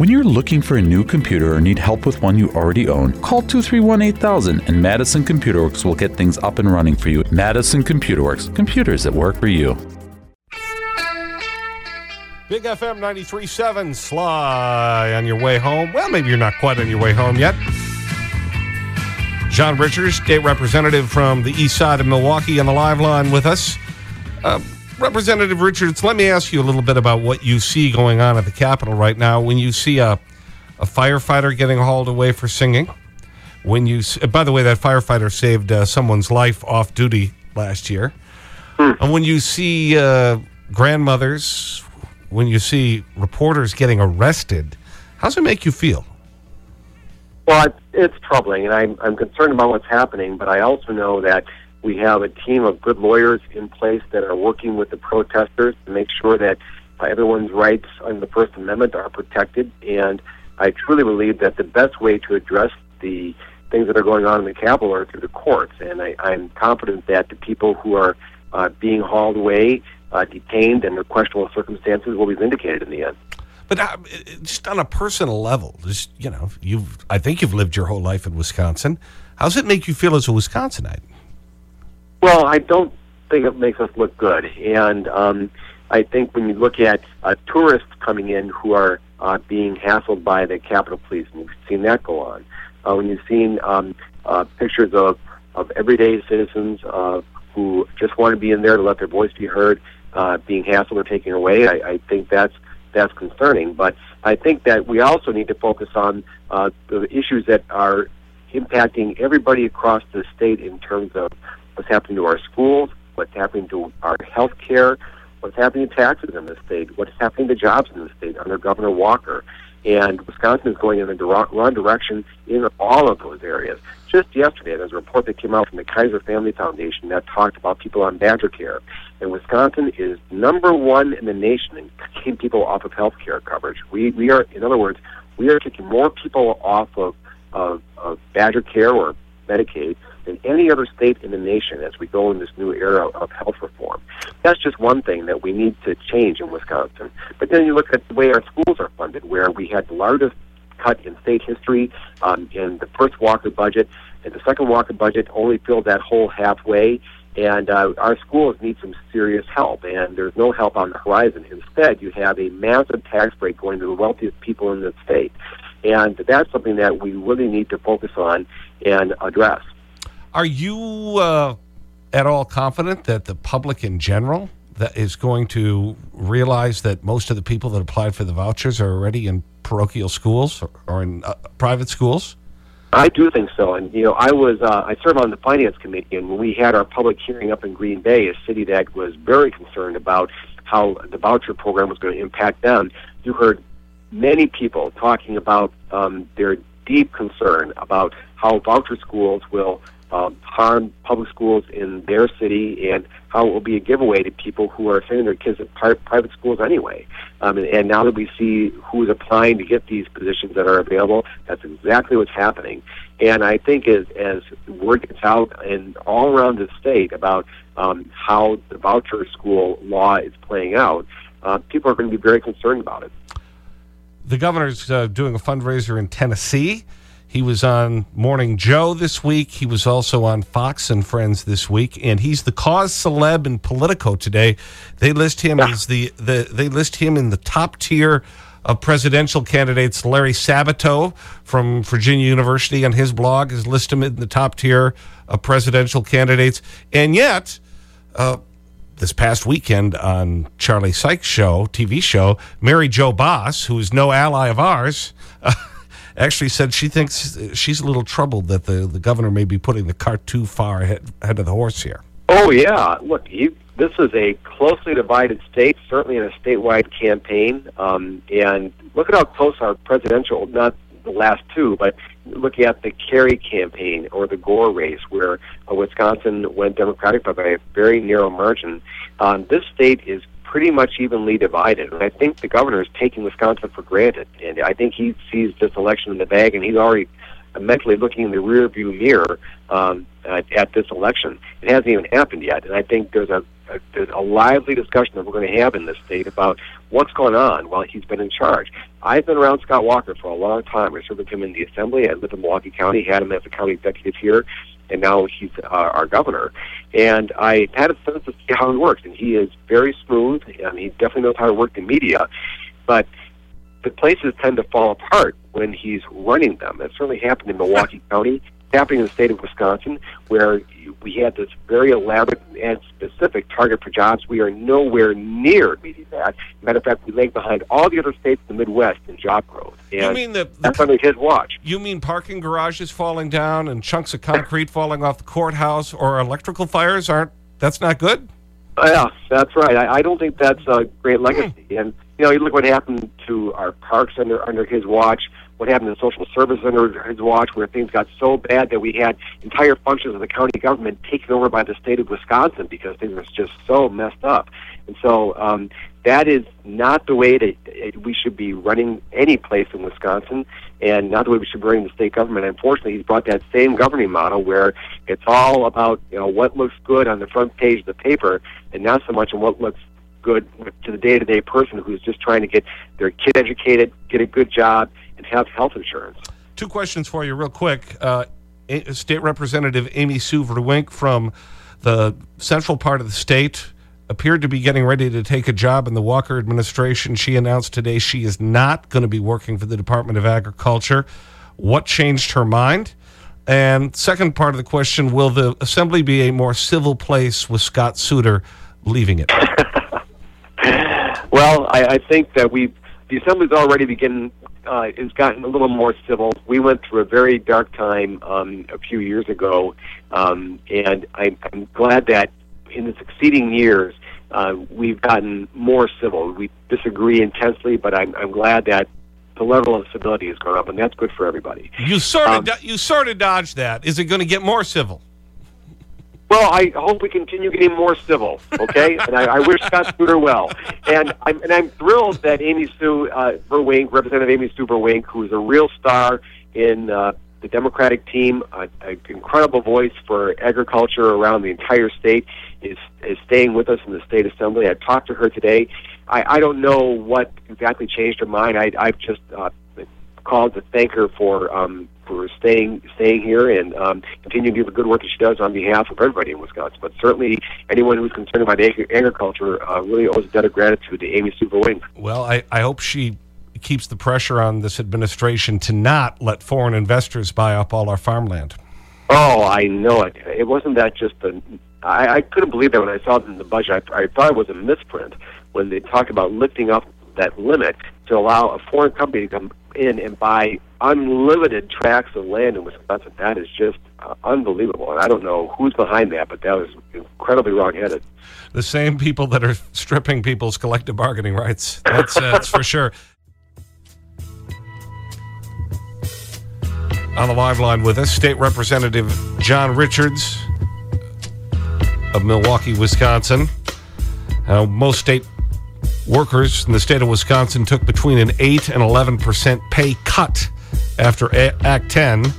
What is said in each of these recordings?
When you're looking for a new computer or need help with one you already own, call 231 8000 and Madison Computer Works will get things up and running for you. Madison Computer Works, computers that work for you. Big FM 93.7, Sly on your way home. Well, maybe you're not quite on your way home yet. Jon Richards, state representative from the east side of Milwaukee on the live line with us. Uh, Representative Richards, let me ask you a little bit about what you see going on at the Capitol right now. When you see a, a firefighter getting hauled away for singing, when you, by the way, that firefighter saved uh, someone's life off duty last year. Hmm. And when you see uh, grandmothers, when you see reporters getting arrested, how does it make you feel? Well, it's, it's troubling, and I'm, I'm concerned about what's happening, but I also know that we have a team of good lawyers in place that are working with the protesters to make sure that uh, everyone's rights under the First Amendment are protected. And I truly believe that the best way to address the things that are going on in the Capitol are through the courts. And I, I'm confident that the people who are uh, being hauled away, uh, detained, under questionable circumstances will be vindicated in the end. But uh, just on a personal level, just, you know, you've, I think you've lived your whole life in Wisconsin. How does it make you feel as a Wisconsinite? Well, I don't think it makes us look good. And um, I think when you look at uh, tourists coming in who are uh, being hassled by the Capitol Police, and you've seen that go on, uh, when you've seen um, uh, pictures of, of everyday citizens uh, who just want to be in there to let their voice be heard, uh, being hassled or taken away, I, I think that's that's concerning. But I think that we also need to focus on uh, the issues that are impacting everybody across the state in terms of what's happening to our schools, what's happening to our health care, what's happening to taxes in the state, what's happening to jobs in the state under Governor Walker. And Wisconsin is going in the wrong direction in all of those areas. Just yesterday, there's a report that came out from the Kaiser Family Foundation that talked about people on Badger Care. And Wisconsin is number one in the nation in keeping people off of health care coverage. We, we are, in other words, we are taking more people off of, of, of Badger Care or Medicaid than any other state in the nation as we go in this new era of health reform. That's just one thing that we need to change in Wisconsin. But then you look at the way our schools are funded, where we had the largest cut in state history um, in the first Walker budget, and the second Walker budget only filled that hole halfway. And uh, our schools need some serious help, and there's no help on the horizon. Instead, you have a massive tax break going to the wealthiest people in the state. And that's something that we really need to focus on and address. Are you uh, at all confident that the public in general that is going to realize that most of the people that applied for the vouchers are already in parochial schools or, or in uh, private schools? I do think so. And, you know, I was, uh, I serve on the finance committee, and when we had our public hearing up in Green Bay, a city that was very concerned about how the voucher program was going to impact them, you heard many people talking about um, their deep concern about how voucher schools will um, harm public schools in their city and how it will be a giveaway to people who are sending their kids to private schools anyway. Um, and, and now that we see who's applying to get these positions that are available, that's exactly what's happening. And I think as, as word gets out and all around the state about um, how the voucher school law is playing out, uh, people are going to be very concerned about it. The governor's uh, doing a fundraiser in Tennessee. He was on Morning Joe this week. He was also on Fox and Friends this week. And he's the cause celeb in Politico today. They list him as the, the, they list him in the top tier of presidential candidates. Larry Sabato from Virginia University on his blog has listed him in the top tier of presidential candidates. And yet, uh, this past weekend on Charlie Sykes' show, TV show, Mary Jo Baas, who is no ally of ours, uh, actually said she thinks she's a little troubled that the, the governor may be putting the cart too far ahead, ahead of the horse here. Oh, yeah. Look, you, this is a closely divided state, certainly in a statewide campaign. Um, and look at how close our presidential, not the last two, but looking at the Kerry campaign or the Gore race, where uh, Wisconsin went Democratic by a very narrow margin. Um, this state is pretty much evenly divided. And I think the governor is taking Wisconsin for granted. And I think he sees this election in the bag, and he's already mentally looking in the rearview mirror um, at, at this election. It hasn't even happened yet, and I think there's a, a there's a lively discussion that we're going to have in this state about what's going on while he's been in charge. I've been around Scott Walker for a long time. I served with him in the assembly. I lived in Milwaukee County, had him as a county executive here, and now he's uh, our governor. And I had a sense to see how he works, and he is very smooth, and he definitely knows how to work the media. But the places tend to fall apart when he's running them. That certainly happened in Milwaukee County, happening in the state of Wisconsin, where we had this very elaborate and specific target for jobs. We are nowhere near meeting that. Matter of fact, we lag behind all the other states in the Midwest in job growth. And you mean the, the that's under his watch. You mean parking garages falling down and chunks of concrete falling off the courthouse or electrical fires aren't, that's not good? Uh, yeah, that's right. I, I don't think that's a great legacy. And you know, you look what happened to our parks under under his watch. What happened to social service under his watch, where things got so bad that we had entire functions of the county government taken over by the state of Wisconsin because things were just so messed up. And so um, that is not the way that we should be running any place in Wisconsin, and not the way we should be running the state government. Unfortunately, he's brought that same governing model where it's all about you know what looks good on the front page of the paper, and not so much on what looks good to the day-to-day person who's just trying to get their kid educated, get a good job, and have health insurance. Two questions for you real quick. Uh, State Representative Amy Sue Vruwink from the central part of the state appeared to be getting ready to take a job in the Walker administration. She announced today she is not going to be working for the Department of Agriculture. What changed her mind? And second part of the question, will the assembly be a more civil place with Scott Suder leaving it? Well, I, I think that we the assembly's already beginning uh, has gotten a little more civil. We went through a very dark time um, a few years ago, um, and I, I'm glad that in the succeeding years uh, we've gotten more civil. We disagree intensely, but I'm, I'm glad that the level of civility has gone up, and that's good for everybody. You sort of, um, you sort of dodged that. Is it going to get more civil? Well, I hope we continue getting more civil, okay? and I, I wish Scott Suder well. And I'm, and I'm thrilled that Amy Sue uh, Vruwink, Representative Amy Sue Vruwink, who is a real star in uh, the Democratic team, an incredible voice for agriculture around the entire state, is, is staying with us in the state assembly. I talked to her today. I, I don't know what exactly changed her mind. I, I've just uh, called to thank her for um, for staying staying here and um, continuing to do the good work that she does on behalf of everybody in Wisconsin. But certainly, anyone who's concerned about agriculture uh, really owes a debt of gratitude to Amy Sue Vruwink. Well, I, I hope she keeps the pressure on this administration to not let foreign investors buy up all our farmland. Oh, I know it. It wasn't that just the. I, I couldn't believe that when I saw it in the budget. I, I thought it was a misprint when they talked about lifting up that limit to allow a foreign company to come in and buy unlimited tracts of land in Wisconsin. That is just uh, unbelievable. And I don't know who's behind that, but that was incredibly wrong-headed. The same people that are stripping people's collective bargaining rights. That's, uh, that's for sure. On the live line with us, State Representative Jon Richards of Milwaukee, Wisconsin. Uh, most state Workers in the state of Wisconsin took between an 8 and 11% pay cut after Act 10,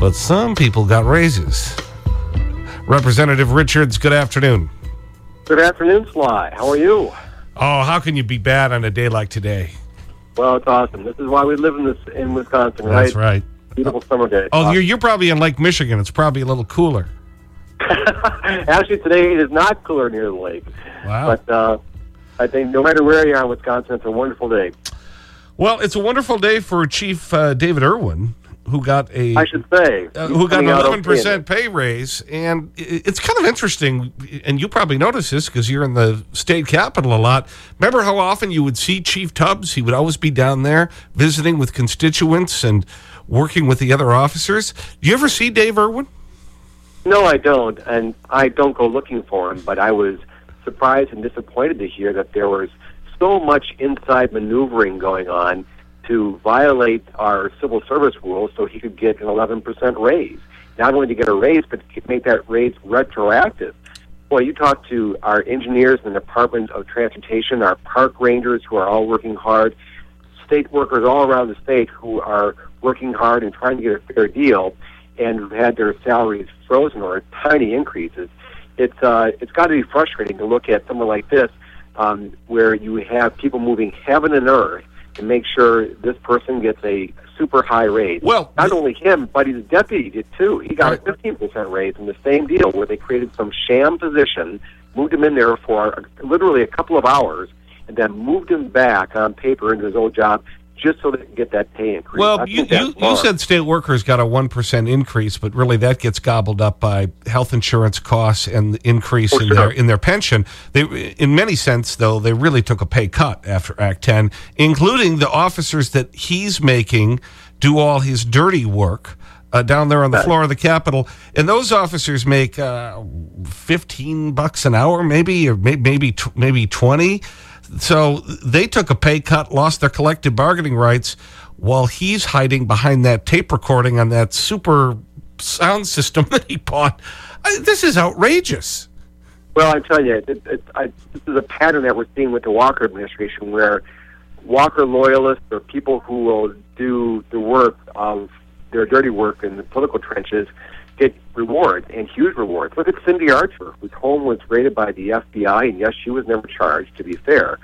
but some people got raises. Representative Richards, good afternoon. Good afternoon, Sly. How are you? Oh, how can you be bad on a day like today? Well, it's awesome. This is why we live in this in Wisconsin, right? That's right. Beautiful summer day. Oh, you're, you're probably in Lake Michigan. It's probably a little cooler. Actually, today it is not cooler near the lake. Wow. But uh, I think no matter where you are in Wisconsin, it's a wonderful day. Well, it's a wonderful day for Chief uh, David Erwin, who got a I should say uh, who got an 11% pay raise, and it's kind of interesting. And you probably notice this because you're in the state capital a lot. Remember how often you would see Chief Tubbs? He would always be down there visiting with constituents and working with the other officers. Do you ever see Dave Erwin? No, I don't, and I don't go looking for him. But I was surprised and disappointed to hear that there was so much inside maneuvering going on to violate our civil service rules so he could get an 11% raise. Not only to get a raise, but to make that raise retroactive. Boy, you talk to our engineers in the Department of Transportation, our park rangers who are all working hard, state workers all around the state who are working hard and trying to get a fair deal and who've had their salaries frozen or tiny increases, it's, uh, it's got to be frustrating to look at someone like this um, where you have people moving heaven and earth to make sure this person gets a super high raise. Well, not only him, but his deputy did too. He got right. a 15% raise in the same deal where they created some sham position, moved him in there for literally a couple of hours, and then moved him back on paper into his old job just so they can get that pay increase. Well, you, you, you, said state workers got a 1% increase, but really that gets gobbled up by health insurance costs and the increase in, sure. their, in their pension. They, in many sense, though, they really took a pay cut after Act 10, including the officers that he's making do all his dirty work. Uh, down there on the floor of the Capitol. And those officers make uh, 15 bucks an hour, maybe, or maybe, maybe 20. So they took a pay cut, lost their collective bargaining rights, while he's hiding behind that tape recording on that super sound system that he bought. I, this is outrageous. Well, I tell you, it, it, I, this is a pattern that we're seeing with the Walker administration where Walker loyalists or people who will do the work of their dirty work in the political trenches get rewards and huge rewards. Look at Cindy Archer, whose home was raided by the FBI, and yes, she was never charged, to be fair.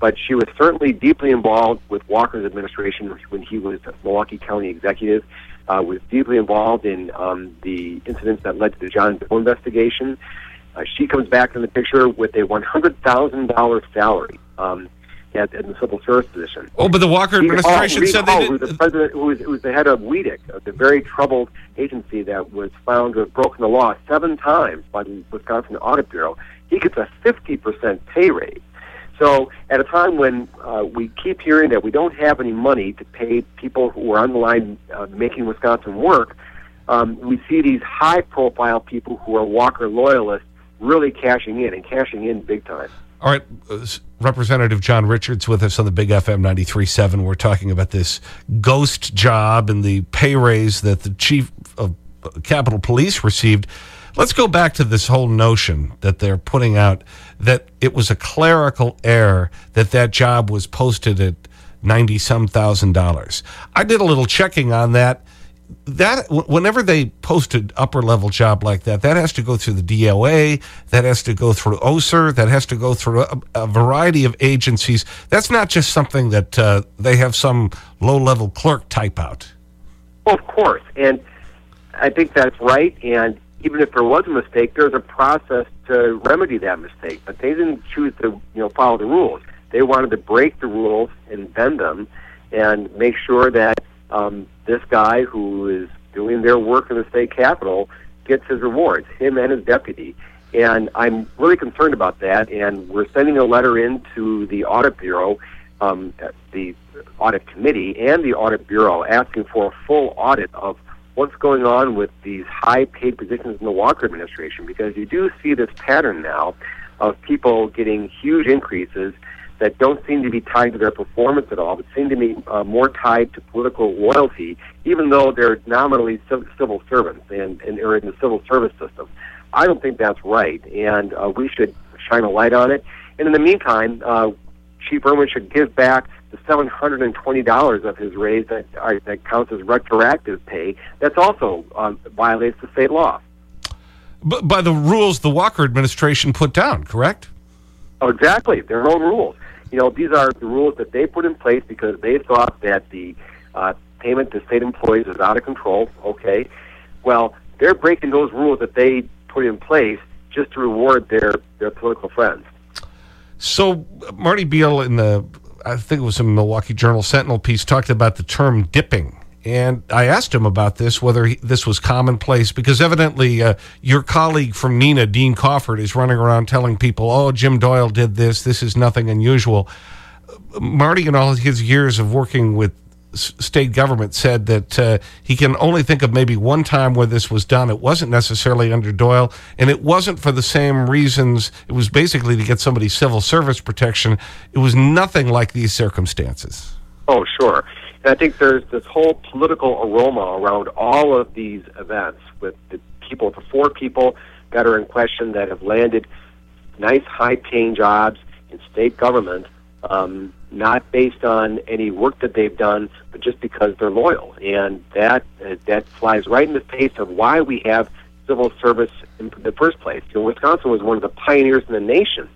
But she was certainly deeply involved with Walker's administration when he was Milwaukee County executive. Uh, was deeply involved in um, the incidents that led to the John Doe investigation. Uh, she comes back in the picture with a $100,000 salary. Um, at, in the civil service position. Oh, but the Walker administration Reed said Hall, they did. Who was the president, who was, who was the head of WEDC, uh, the very troubled agency that was found to have broken the law seven times by the Wisconsin Audit Bureau. He gets a 50% pay raise. So, at a time when uh, we keep hearing that we don't have any money to pay people who are on the line uh, making Wisconsin work, um, we see these high profile people who are Walker loyalists really cashing in and cashing in big time. All right, uh, Representative Jon Richards with us on the Big FM 93.7. We're talking about this ghost job and the pay raise that the chief of Capitol Police received. Let's go back to this whole notion that they're putting out that it was a clerical error that that job was posted at 90 some thousand dollars. I did a little checking on that that whenever they post an upper level job like that, that has to go through the DOA, that has to go through OSER, that has to go through a, a variety of agencies. That's not just something that uh, they have some low level clerk type out. Well, of course. And I think that's right. And even if there was a mistake, there's a process to remedy that mistake. But they didn't choose to you know, follow the rules. They wanted to break the rules and bend them and make sure that um, this guy who is doing their work in the state capitol gets his rewards, him and his deputy. And I'm really concerned about that. And we're sending a letter in to the Audit Bureau, um, the Audit Committee, and the Audit Bureau asking for a full audit of what's going on with these high paid positions in the Walker administration because you do see this pattern now of people getting huge increases that don't seem to be tied to their performance at all, but seem to be uh, more tied to political loyalty, even though they're nominally civil servants and, and are in the civil service system. I don't think that's right, and uh, we should shine a light on it. And in the meantime, uh, Chief Erwin should give back the seven hundred and twenty dollars of his raise that are, that counts as retroactive pay. That's also um, violates the state law. But by the rules the Walker administration put down, correct? Oh, exactly. Their own rules you know, these are the rules that they put in place because they thought that the uh, payment to state employees was out of control. Okay, well, they're breaking those rules that they put in place just to reward their their political friends. So Marty Beil in the I think it was a Milwaukee Journal Sentinel piece talked about the term dipping and I asked him about this, whether he, this was commonplace, because evidently uh, your colleague from Neenah, Dean Kaufert, is running around telling people, oh, Jim Doyle did this, this is nothing unusual. Marty, in all his years of working with state government, said that uh, he can only think of maybe one time where this was done. It wasn't necessarily under Doyle, and it wasn't for the same reasons. It was basically to get somebody civil service protection. It was nothing like these circumstances. Oh, sure. I think there's this whole political aroma around all of these events with the people, the four people that are in question that have landed nice, high paying jobs in state government um, not based on any work that they've done, but just because they're loyal. And that uh, that flies right in the face of why we have civil service in the first place. You know, Wisconsin was one of the pioneers in the nation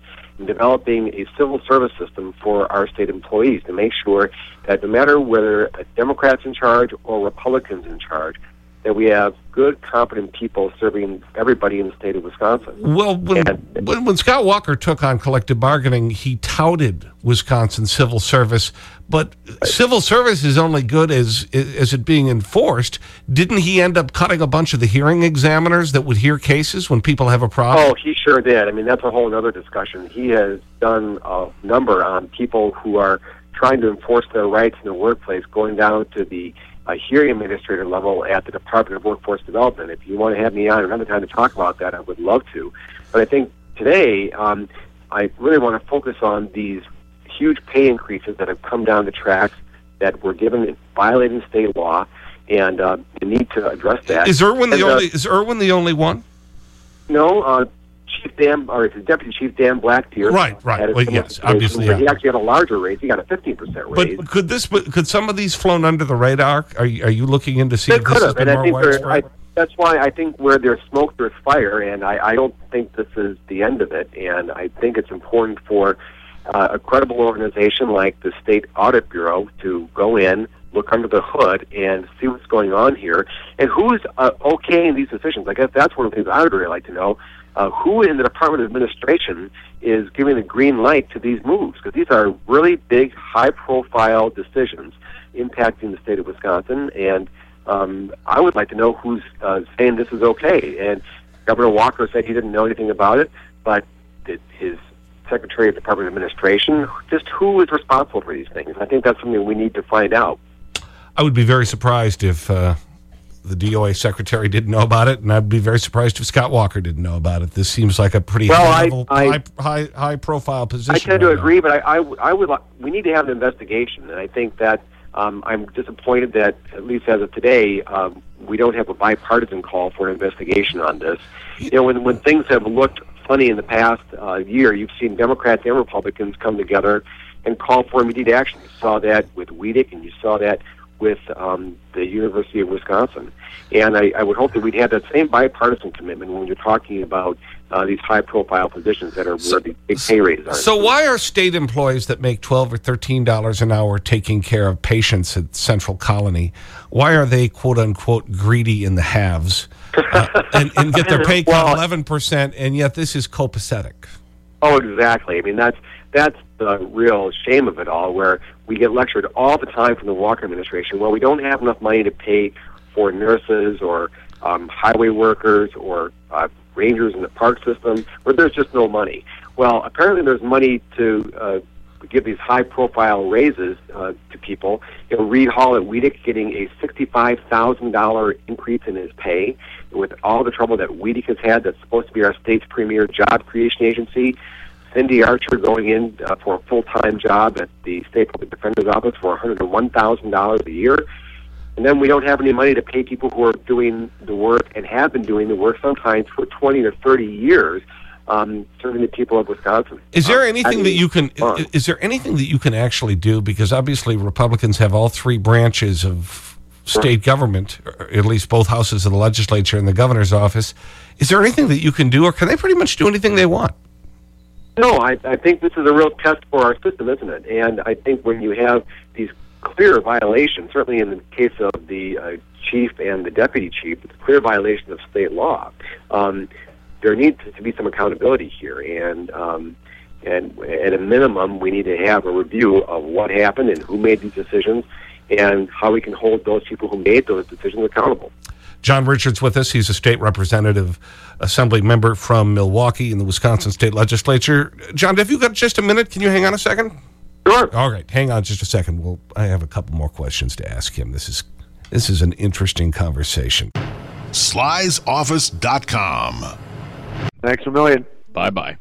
developing a civil service system for our state employees to make sure that no matter whether a Democrats in charge or Republicans in charge, that we have good, competent people serving everybody in the state of Wisconsin. Well, when, when, when, Scott Walker took on collective bargaining, he touted Wisconsin civil service, but civil service is only good as, as it being enforced. Didn't he end up cutting a bunch of the hearing examiners that would hear cases when people have a problem? Oh, he sure did. I mean, that's a whole other discussion. He has done a number on people who are trying to enforce their rights in the workplace, going down to the a hearing administrator level at the Department of Workforce Development. If you want to have me on another time to talk about that, I would love to. But I think today, um, I really want to focus on these huge pay increases that have come down the tracks that were given violating state law, and uh, the need to address that. Is Erwin the uh, only? Is Erwin the only one? No, uh, Chief Dan, or deputy chief Dan Blackdeer. Right, right. Well, yes, obviously. Yeah. He actually had a larger raise. He got a 15% raise. But could this, could some of these flown under the radar? Are you, are you looking into see they if this has been more widespread? I, that's why I think where there's smoke, there's fire, and I, I don't think this is the end of it. And I think it's important for uh, a credible organization like the State Audit Bureau to go in, look under the hood, and see what's going on here, and who's uh, okaying these decisions. I guess that's one of the things I would really like to know uh, who in the Department of Administration is giving the green light to these moves? Because these are really big, high-profile decisions impacting the state of Wisconsin, and um, I would like to know who's uh, saying this is okay. And Governor Walker said he didn't know anything about it, but his Secretary of the Department of Administration, just who is responsible for these things? I think that's something we need to find out. I would be very surprised if uh, the DOA secretary didn't know about it, and I'd be very surprised if Scott Walker didn't know about it. This seems like a pretty well, high, level, I, high, high, high, profile position. I tend right to agree, now. but I, I, I would we need to have an investigation, and I think that um, I'm disappointed that, at least as of today, um, we don't have a bipartisan call for an investigation on this. You know, when, when things have looked funny in the past uh, year, you've seen Democrats and Republicans come together and call for immediate action. You saw that with WEDC, and you saw that with um, the University of Wisconsin. And I, I would hope that we'd have that same bipartisan commitment when you're talking about uh, these high profile positions that are so, where the big pay raises are. So, why are state employees that make 12 or $13 an hour taking care of patients at Central Colony, why are they quote unquote greedy in the haves uh, and, and, get their pay cut well, 11%, and yet this is copacetic? Oh, exactly. I mean, that's, that's the real shame of it all, where we get lectured all the time from the Walker administration. Well, we don't have enough money to pay for nurses or um, highway workers or uh, rangers in the park system, where there's just no money. Well, apparently there's money to uh, give these high-profile raises uh, to people. You know, Reed Hall at WEDC getting a sixty-five thousand dollar increase in his pay, with all the trouble that WEDC has had. That's supposed to be our state's premier job creation agency. Cindy Archer going in uh, for a full-time job at the State Public Defender's Office for $101,000 a year. And then we don't have any money to pay people who are doing the work and have been doing the work sometimes for 20 or 30 years. Um, serving the people of Wisconsin. Is there um, anything that you can? Is there anything that you can actually do? Because obviously Republicans have all three branches of state government, at least both houses of the legislature and the governor's office. Is there anything that you can do, or can they pretty much do anything they want? No, I, I think this is a real test for our system, isn't it? And I think when you have these clear violations, certainly in the case of the uh, chief and the deputy chief, it's clear violation of state law. Um, there needs to be some accountability here, and um, and at a minimum, we need to have a review of what happened and who made these decisions, and how we can hold those people who made those decisions accountable. Jon Richards with us. He's a state representative, assembly member from Milwaukee in the Wisconsin State Legislature. Jon, have you got just a minute? Can you hang on a second? Sure. All right. Hang on just a second. Well, I have a couple more questions to ask him. This is, this is an interesting conversation. Sly'sOffice.com. Thanks a million. Bye-bye.